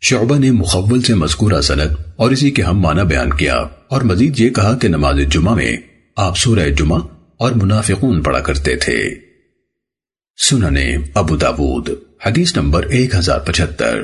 شعبہ نے مخول سے مذکورہ سند اور اسی کے ہم معنی بیان کیا اور مزید یہ کہا کہ نماز جمعہ میں آپ سورہ جمعہ اور منافقون پڑھا کرتے تھے۔ سننے ابو داود، حدیث نمبر ایک ہزار پچھتر